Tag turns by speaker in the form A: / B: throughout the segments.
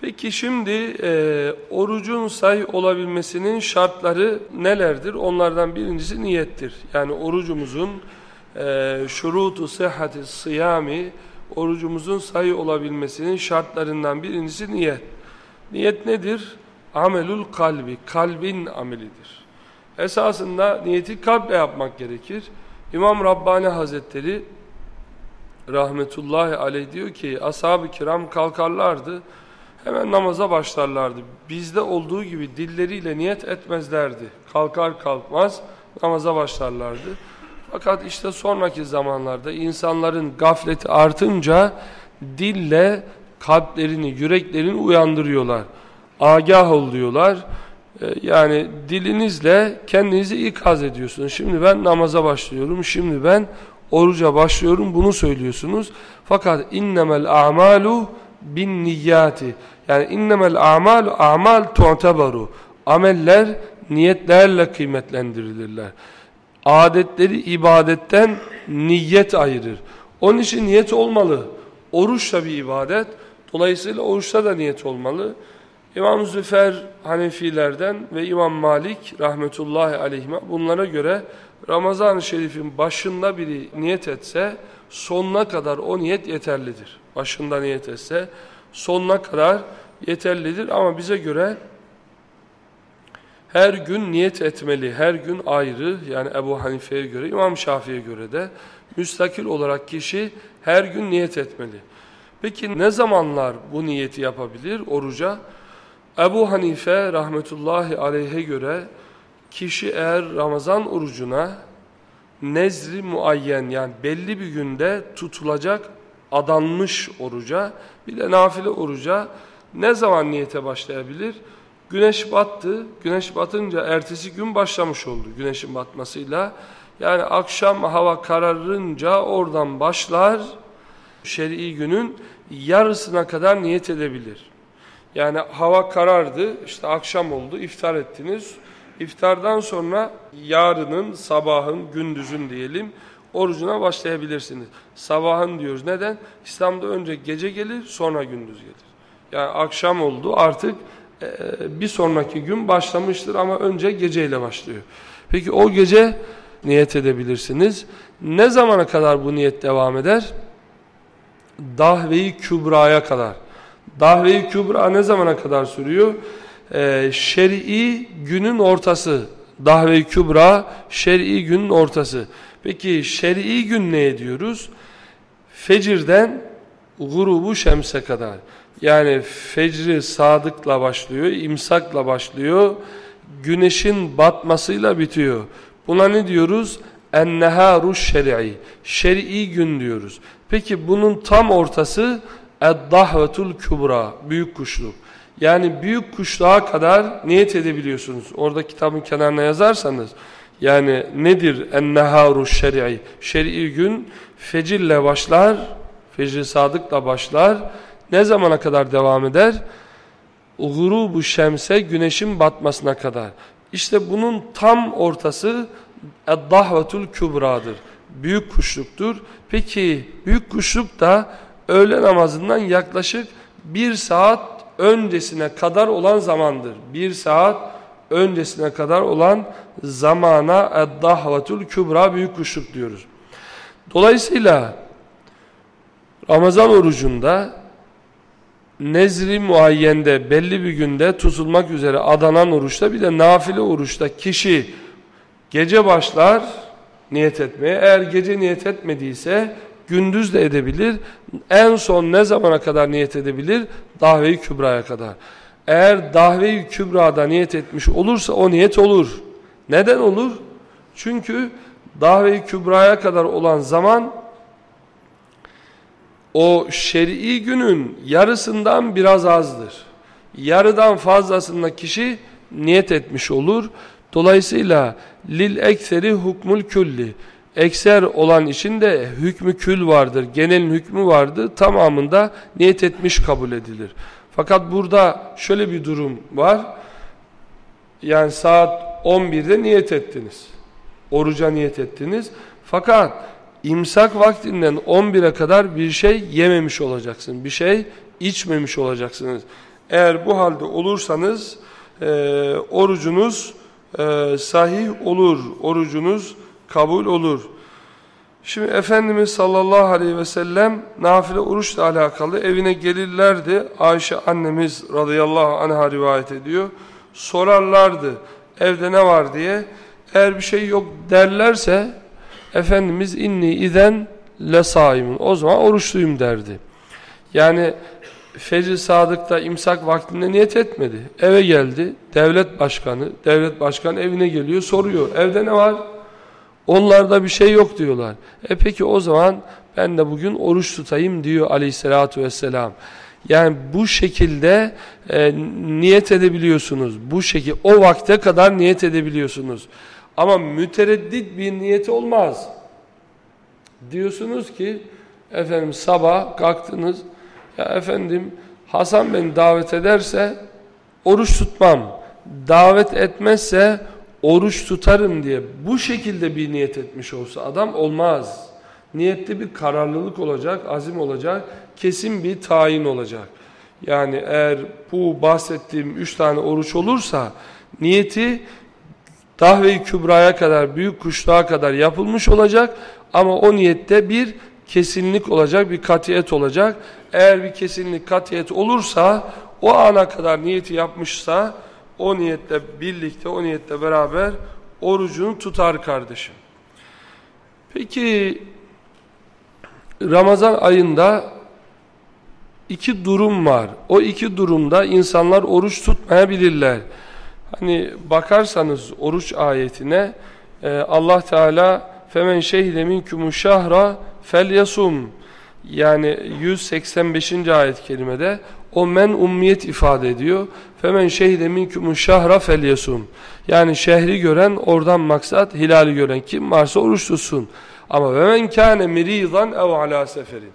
A: Peki şimdi e, orucun say olabilmesinin şartları nelerdir? Onlardan birincisi niyettir. Yani orucumuzun e, şurutu sıhhati sıyami, orucumuzun say olabilmesinin şartlarından birincisi niyet. Niyet nedir? Amelul kalbi, kalbin amelidir. Esasında niyeti kalple yapmak gerekir. İmam Rabbani Hazretleri rahmetullahi aleyh diyor ki ashab-ı kiram kalkarlardı hemen namaza başlarlardı. Bizde olduğu gibi dilleriyle niyet etmezlerdi. Kalkar kalkmaz namaza başlarlardı. Fakat işte sonraki zamanlarda insanların gafleti artınca dille kalplerini, yüreklerini uyandırıyorlar. Agah oluyorlar. Ee, yani dilinizle kendinizi ikaz ediyorsunuz. Şimdi ben namaza başlıyorum, şimdi ben oruca başlıyorum bunu söylüyorsunuz. Fakat innemel a'malu bin niyyati. Yani innemel a'malu a'mal tu'tabaru. Ameller niyetlerle kıymetlendirilirler. Adetleri ibadetten niyet ayırır. Onun için niyet olmalı. Oruç da bir ibadet. Dolayısıyla oruçta da niyet olmalı. İmam Züfer Hanefilerden ve İmam Malik rahmetullahi aleyhime bunlara göre Ramazan-ı Şerif'in başında biri niyet etse sonuna kadar o niyet yeterlidir. Başında niyet etse sonuna kadar yeterlidir ama bize göre her gün niyet etmeli. Her gün ayrı yani Ebu Hanife'ye göre, İmam Şafii'ye göre de müstakil olarak kişi her gün niyet etmeli. Peki ne zamanlar bu niyeti yapabilir oruca? Ebu Hanife rahmetullahi aleyhe göre kişi eğer Ramazan orucuna nezri muayyen yani belli bir günde tutulacak adanmış oruca bir de nafile oruca ne zaman niyete başlayabilir? Güneş battı. Güneş batınca ertesi gün başlamış oldu güneşin batmasıyla. Yani akşam hava kararınca oradan başlar şer'i günün yarısına kadar niyet edebilir. Yani hava karardı, işte akşam oldu, iftar ettiniz. İftardan sonra yarının, sabahın, gündüzün diyelim orucuna başlayabilirsiniz. Sabahın diyoruz. Neden? İslam'da önce gece gelir, sonra gündüz gelir. Yani akşam oldu artık e, bir sonraki gün başlamıştır ama önce geceyle başlıyor. Peki o gece niyet edebilirsiniz. Ne zamana kadar bu niyet devam eder? Dahve-i Kübra'ya kadar. Dahve-i Kübra ne zamana kadar sürüyor? Ee, şer'i günün ortası. Dahve-i Kübra şer'i günün ortası. Peki şer'i gün ne ediyoruz? Fecirden grubu şemse kadar. Yani fecri sadıkla başlıyor, imsakla başlıyor, güneşin batmasıyla bitiyor. Buna ne diyoruz? Enneharu şer'i. Şer'i gün diyoruz. Peki bunun tam ortası Eddahvetul Kübra. Büyük kuşluk. Yani büyük kuşluğa kadar niyet edebiliyorsunuz. Orada kitabın kenarına yazarsanız yani nedir enneharu şer'i? Şer'i gün fecirle başlar, fecri sadıkla başlar. Ne zamana kadar devam eder? Gurubu şemse güneşin batmasına kadar. İşte bunun tam ortası Eddahvetul Kübra'dır. Büyük kuşluktur. Peki büyük kuşluk da öğle namazından yaklaşık bir saat öncesine kadar olan zamandır. Bir saat öncesine kadar olan zamana eddahvatul kübra büyük kuşluk diyoruz. Dolayısıyla Ramazan orucunda nezri muayyende belli bir günde tutulmak üzere adanan oruçta bir de nafile oruçta kişi gece başlar niyet etmeye. Eğer gece niyet etmediyse gündüz de edebilir. En son ne zamana kadar niyet edebilir? Dahve-i Kübra'ya kadar. Eğer Dahve-i Kübra'da niyet etmiş olursa o niyet olur. Neden olur? Çünkü Dahve-i Kübra'ya kadar olan zaman o şer'i günün yarısından biraz azdır. Yarıdan fazlasında kişi niyet etmiş olur. Dolayısıyla lil ekseri hukmul külli ekser olan için de hükmü kül vardır, genelin hükmü vardır, tamamında niyet etmiş kabul edilir. Fakat burada şöyle bir durum var, yani saat 11'de niyet ettiniz, oruca niyet ettiniz, fakat imsak vaktinden 11'e kadar bir şey yememiş olacaksın, bir şey içmemiş olacaksınız. Eğer bu halde olursanız e, orucunuz e, sahih olur, orucunuz kabul olur. Şimdi Efendimiz sallallahu aleyhi ve sellem nafile oruçla alakalı evine gelirlerdi. Ayşe annemiz radıyallahu anh'a rivayet ediyor. Sorarlardı evde ne var diye. Eğer bir şey yok derlerse Efendimiz inni iden lesaimun o zaman oruçluyum derdi. Yani Fecr Sadık'ta imsak vaktinde niyet etmedi. Eve geldi. Devlet başkanı, devlet başkanı evine geliyor soruyor. Evde ne var? Onlarda bir şey yok diyorlar. E peki o zaman ben de bugün oruç tutayım diyor aleyhissalatü vesselam. Yani bu şekilde e, niyet edebiliyorsunuz. Bu şekilde o vakte kadar niyet edebiliyorsunuz. Ama mütereddit bir niyeti olmaz. Diyorsunuz ki efendim sabah kalktınız ya efendim Hasan beni davet ederse oruç tutmam. Davet etmezse oruç tutarım diye bu şekilde bir niyet etmiş olsa adam olmaz. Niyette bir kararlılık olacak, azim olacak, kesin bir tayin olacak. Yani eğer bu bahsettiğim üç tane oruç olursa niyeti Dahve-i Kübra'ya kadar, büyük kuşluğa kadar yapılmış olacak ama o niyette bir kesinlik olacak, bir katiyet olacak. Eğer bir kesinlik, katiyet olursa, o ana kadar niyeti yapmışsa, o niyetle birlikte, o niyetle beraber orucunu tutar kardeşim. Peki, Ramazan ayında iki durum var. O iki durumda insanlar oruç tutmayabilirler. Hani bakarsanız oruç ayetine e, Allah Teala femen şehide minkumu şahra felyasum yani 185. ayet kelimede o men ummiyet ifade ediyor. Femen şehide minkumu şahra felyasum yani şehri gören oradan maksat hilali gören kim varsa oruç tutsun. Ama ve men kâne miridan ev ala seferin.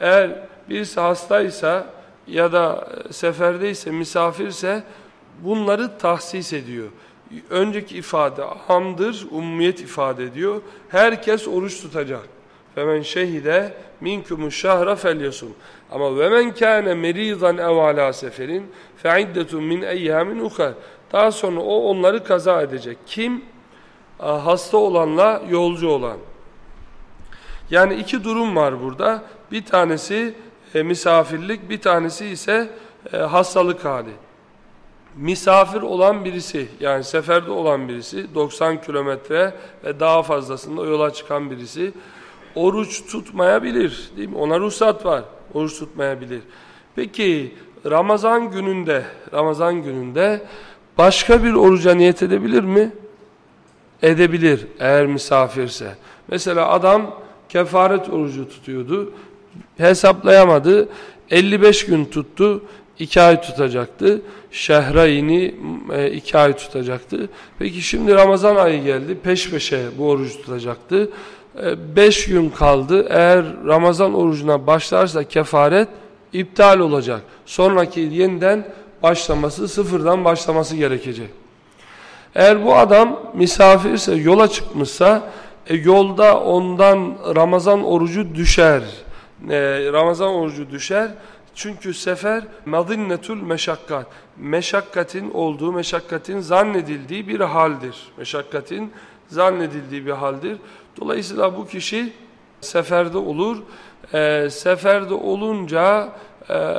A: Eğer birisi hastaysa ya da seferdeyse, misafirse bunları tahsis ediyor. Önceki ifade hamdır, ummiyet ifade ediyor. Herkes oruç tutacak. Femen şehide minkumu şahra felyasum. Ama ve men kâne meridan ev ala seferin fe'iddetun min eyyamin ukar. Daha sonra o onları kaza edecek. Kim? Hasta olanla yolcu olan. Yani iki durum var burada. Bir tanesi e, misafirlik, bir tanesi ise e, hastalık hali misafir olan birisi yani seferde olan birisi 90 kilometre ve daha fazlasında yola çıkan birisi oruç tutmayabilir değil mi? Ona ruhsat var. Oruç tutmayabilir. Peki Ramazan gününde Ramazan gününde başka bir oruca niyet edebilir mi? Edebilir eğer misafirse. Mesela adam kefaret orucu tutuyordu. Hesaplayamadı. 55 gün tuttu. 2 ay tutacaktı. Şehrayini e, iki ay tutacaktı. Peki şimdi Ramazan ayı geldi. Peş peşe bu orucu tutacaktı. E, beş gün kaldı. Eğer Ramazan orucuna başlarsa kefaret iptal olacak. Sonraki yeniden başlaması, sıfırdan başlaması gerekecek. Eğer bu adam misafirse, yola çıkmışsa, e, yolda ondan Ramazan orucu düşer. E, Ramazan orucu düşer. Çünkü sefer madinnetul meşakkat. Meşakkatin olduğu, meşakkatin zannedildiği bir haldir. Meşakkatin zannedildiği bir haldir. Dolayısıyla bu kişi seferde olur. E, seferde olunca e,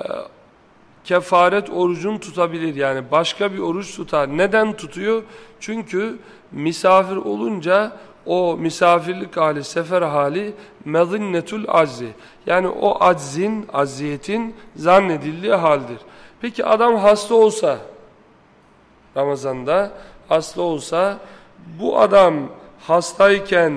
A: kefaret orucunu tutabilir. Yani başka bir oruç tutar. Neden tutuyor? Çünkü misafir olunca o misafirlik hali, sefer hali mezinnetul azzi. Yani o aczin, aziyetin zannedildiği haldir. Peki adam hasta olsa, Ramazan'da hasta olsa, bu adam hastayken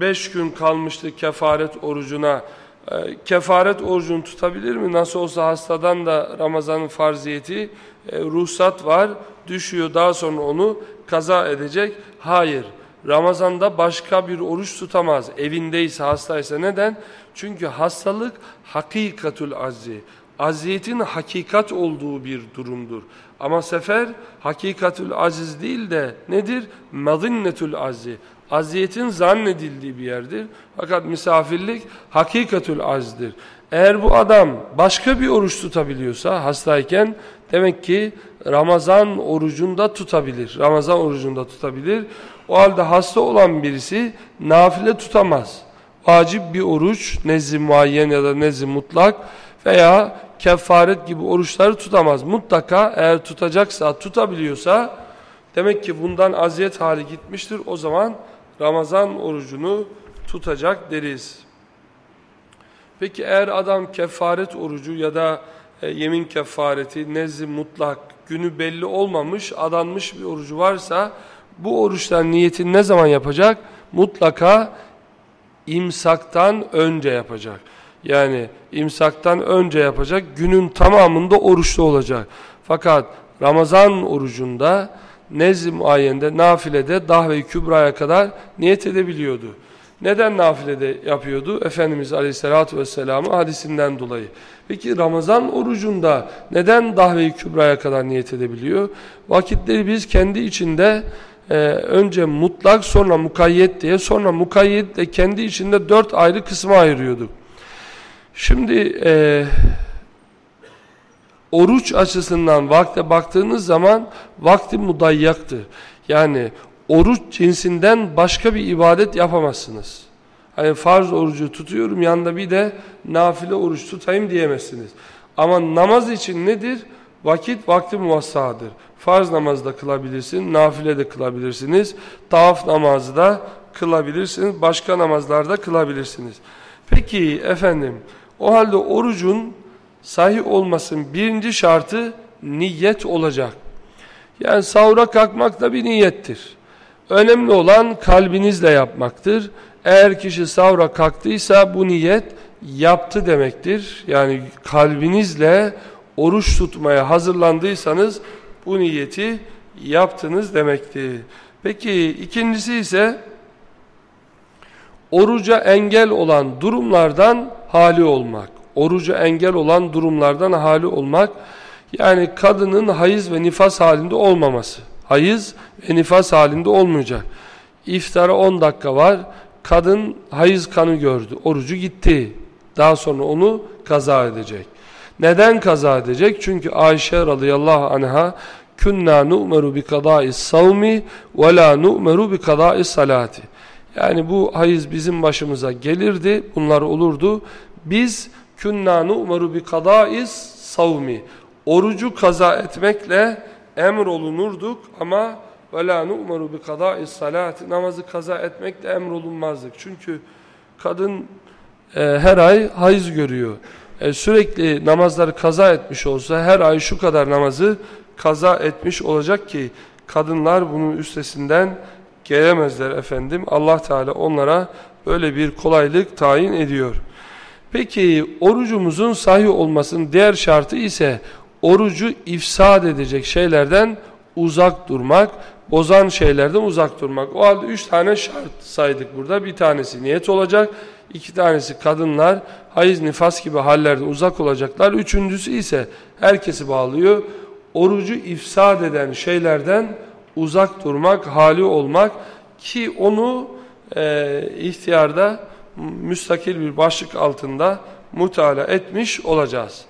A: beş gün kalmıştı kefaret orucuna, e, kefaret orucunu tutabilir mi? Nasıl olsa hastadan da Ramazan'ın farziyeti, e, ruhsat var, düşüyor daha sonra onu kaza edecek. Hayır. Ramazan'da başka bir oruç tutamaz. Evindeyse, hastaysa. Neden? Çünkü hastalık hakikatül azzi. Aziyetin hakikat olduğu bir durumdur. Ama sefer hakikatül aziz değil de nedir? Mazinnetül azzi. Aziyetin zannedildiği bir yerdir. Fakat misafirlik hakikatül azdir. Eğer bu adam başka bir oruç tutabiliyorsa hastayken demek ki Ramazan orucunda tutabilir. Ramazan orucunda tutabilir. O halde hasta olan birisi nafile tutamaz. Vacip bir oruç, nezzi muayyen ya da nezzi mutlak veya kefaret gibi oruçları tutamaz. Mutlaka eğer tutacaksa, tutabiliyorsa demek ki bundan aziyet hali gitmiştir. O zaman Ramazan orucunu tutacak deriz. Peki eğer adam kefaret orucu ya da e, yemin kefareti, nezzi mutlak, günü belli olmamış, adanmış bir orucu varsa bu oruçtan niyetini ne zaman yapacak? Mutlaka imsaktan önce yapacak. Yani imsaktan önce yapacak, günün tamamında oruçlu olacak. Fakat Ramazan orucunda nezm ayende, nafilede dahve-i kübraya kadar niyet edebiliyordu. Neden nafilede yapıyordu? Efendimiz Aleyhisselatü Vesselam'ın hadisinden dolayı. Peki Ramazan orucunda neden dahve-i kübraya kadar niyet edebiliyor? Vakitleri biz kendi içinde e, önce mutlak sonra mukayyet diye sonra mukayyet de kendi içinde dört ayrı kısma ayırıyorduk. Şimdi e, oruç açısından vakte baktığınız zaman vakti mudayyaktır. Yani oruç cinsinden başka bir ibadet yapamazsınız. Hani farz orucu tutuyorum yanında bir de nafile oruç tutayım diyemezsiniz. Ama namaz için nedir? Vakit vakti muvassadır. Farz namazı da kılabilirsiniz, nafile de kılabilirsiniz, tavaf namazı da kılabilirsiniz, başka namazlarda kılabilirsiniz. Peki efendim, o halde orucun sahih olmasın birinci şartı niyet olacak. Yani sahura kalkmak da bir niyettir. Önemli olan kalbinizle yapmaktır. Eğer kişi sahura kalktıysa bu niyet yaptı demektir. Yani kalbinizle oruç tutmaya hazırlandıysanız bu niyeti yaptınız demektir. Peki ikincisi ise oruca engel olan durumlardan hali olmak. Oruca engel olan durumlardan hali olmak yani kadının hayız ve nifas halinde olmaması. Hayız ve nifas halinde olmayacak. İftara 10 dakika var. Kadın hayız kanı gördü. Orucu gitti. Daha sonra onu kaza edecek. Neden kaza edecek? Çünkü Ayşe radıyallahu anha künna nu'meru bi kadâis savmi ve la nu'meru bi kadâis salati. Yani bu hayız bizim başımıza gelirdi. Bunlar olurdu. Biz künna nu'meru bi kadâis savmi. Orucu kaza etmekle emrolunurduk ama ve la nu'meru bi kadâis salati. Namazı kaza etmekle emrolunmazdık. Çünkü kadın e, her ay hayız görüyor e, sürekli namazları kaza etmiş olsa her ay şu kadar namazı kaza etmiş olacak ki kadınlar bunun üstesinden gelemezler efendim. Allah Teala onlara böyle bir kolaylık tayin ediyor. Peki orucumuzun sahih olmasının diğer şartı ise orucu ifsad edecek şeylerden uzak durmak, bozan şeylerden uzak durmak. O halde üç tane şart saydık burada. Bir tanesi niyet olacak, iki tanesi kadınlar hayız nifas gibi hallerden uzak olacaklar. Üçüncüsü ise herkesi bağlıyor. Orucu ifsad eden şeylerden uzak durmak, hali olmak ki onu e, ihtiyarda müstakil bir başlık altında mutala etmiş olacağız.